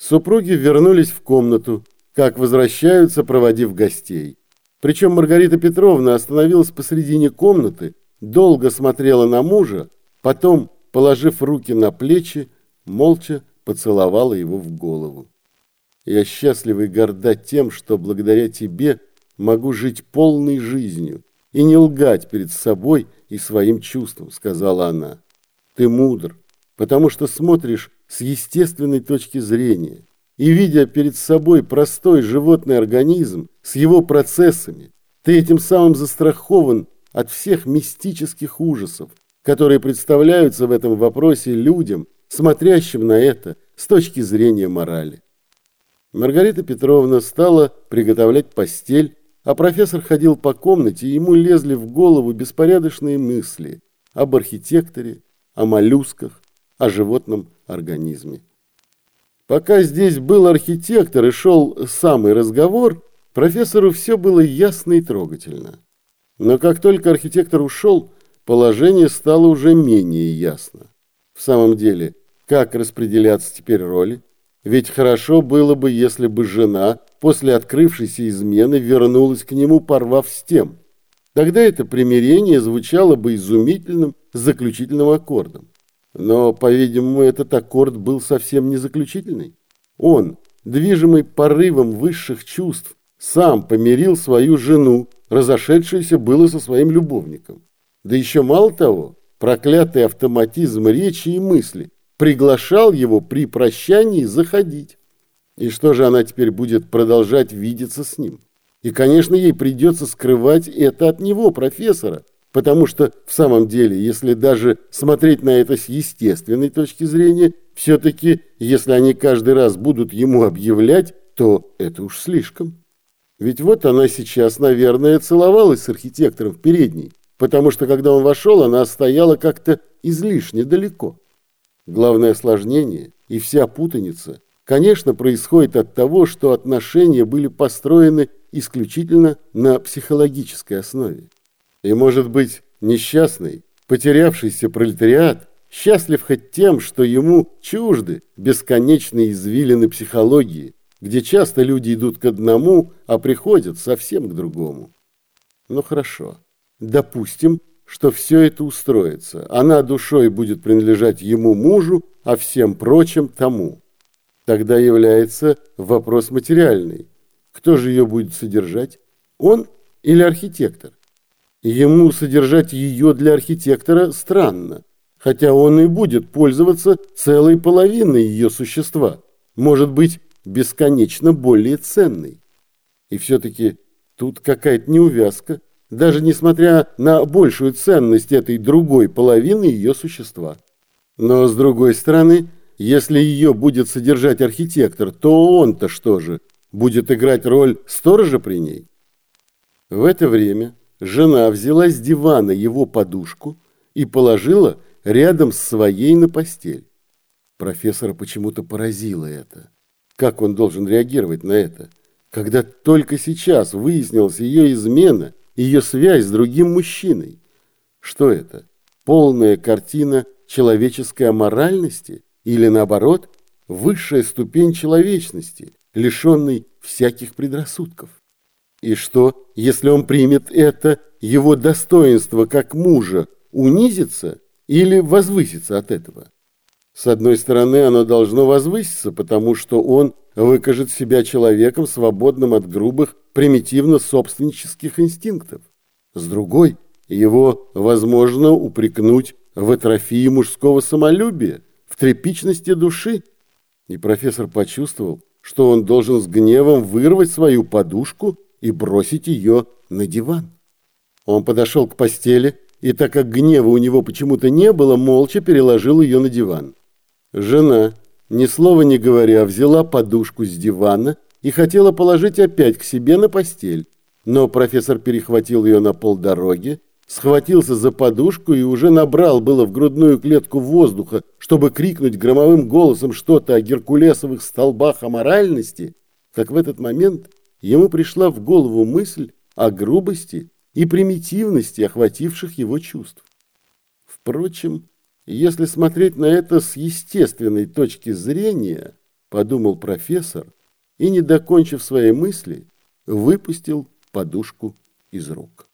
Супруги вернулись в комнату, как возвращаются, проводив гостей. Причем Маргарита Петровна остановилась посредине комнаты, долго смотрела на мужа, потом, положив руки на плечи, молча поцеловала его в голову. «Я счастлива и горда тем, что благодаря тебе могу жить полной жизнью и не лгать перед собой и своим чувством», — сказала она. «Ты мудр, потому что смотришь с естественной точки зрения и видя перед собой простой животный организм с его процессами, ты этим самым застрахован от всех мистических ужасов, которые представляются в этом вопросе людям, смотрящим на это с точки зрения морали. Маргарита Петровна стала приготовлять постель, а профессор ходил по комнате, и ему лезли в голову беспорядочные мысли об архитекторе, о моллюсках, о животном организме. Пока здесь был архитектор и шел самый разговор, профессору все было ясно и трогательно. Но как только архитектор ушел, положение стало уже менее ясно. В самом деле, как распределяться теперь роли? Ведь хорошо было бы, если бы жена после открывшейся измены вернулась к нему, порвав с тем. Тогда это примирение звучало бы изумительным заключительным аккордом. Но, по-видимому, этот аккорд был совсем не заключительный. Он, движимый порывом высших чувств, сам помирил свою жену, разошедшуюся было со своим любовником. Да еще мало того, проклятый автоматизм речи и мысли приглашал его при прощании заходить. И что же она теперь будет продолжать видеться с ним? И, конечно, ей придется скрывать это от него, профессора, Потому что в самом деле, если даже смотреть на это с естественной точки зрения, все-таки, если они каждый раз будут ему объявлять, то это уж слишком. Ведь вот она сейчас, наверное, целовалась с архитектором в передней, потому что, когда он вошел, она стояла как-то излишне далеко. Главное осложнение и вся путаница, конечно, происходит от того, что отношения были построены исключительно на психологической основе. И, может быть, несчастный, потерявшийся пролетариат счастлив хоть тем, что ему чужды бесконечные извилины психологии, где часто люди идут к одному, а приходят совсем к другому. Ну хорошо, допустим, что все это устроится. Она душой будет принадлежать ему мужу, а всем прочим тому. Тогда является вопрос материальный. Кто же ее будет содержать? Он или архитектор? Ему содержать ее для архитектора странно, хотя он и будет пользоваться целой половиной ее существа, может быть, бесконечно более ценной. И все-таки тут какая-то неувязка, даже несмотря на большую ценность этой другой половины ее существа. Но с другой стороны, если ее будет содержать архитектор, то он-то что же, будет играть роль сторожа при ней? В это время Жена взяла с дивана его подушку и положила рядом с своей на постель. Профессора почему-то поразило это. Как он должен реагировать на это? Когда только сейчас выяснилась ее измена, ее связь с другим мужчиной. Что это? Полная картина человеческой аморальности? Или наоборот, высшая ступень человечности, лишенной всяких предрассудков? И что, если он примет это, его достоинство как мужа унизится или возвысится от этого? С одной стороны, оно должно возвыситься, потому что он выкажет себя человеком, свободным от грубых, примитивно-собственнических инстинктов. С другой, его возможно упрекнуть в атрофии мужского самолюбия, в тряпичности души. И профессор почувствовал, что он должен с гневом вырвать свою подушку и бросить ее на диван. Он подошел к постели, и так как гнева у него почему-то не было, молча переложил ее на диван. Жена, ни слова не говоря, взяла подушку с дивана и хотела положить опять к себе на постель. Но профессор перехватил ее на полдороги, схватился за подушку и уже набрал было в грудную клетку воздуха, чтобы крикнуть громовым голосом что-то о геркулесовых столбах аморальности, как в этот момент ему пришла в голову мысль о грубости и примитивности охвативших его чувств. Впрочем, если смотреть на это с естественной точки зрения, подумал профессор и, не докончив своей мысли, выпустил подушку из рук.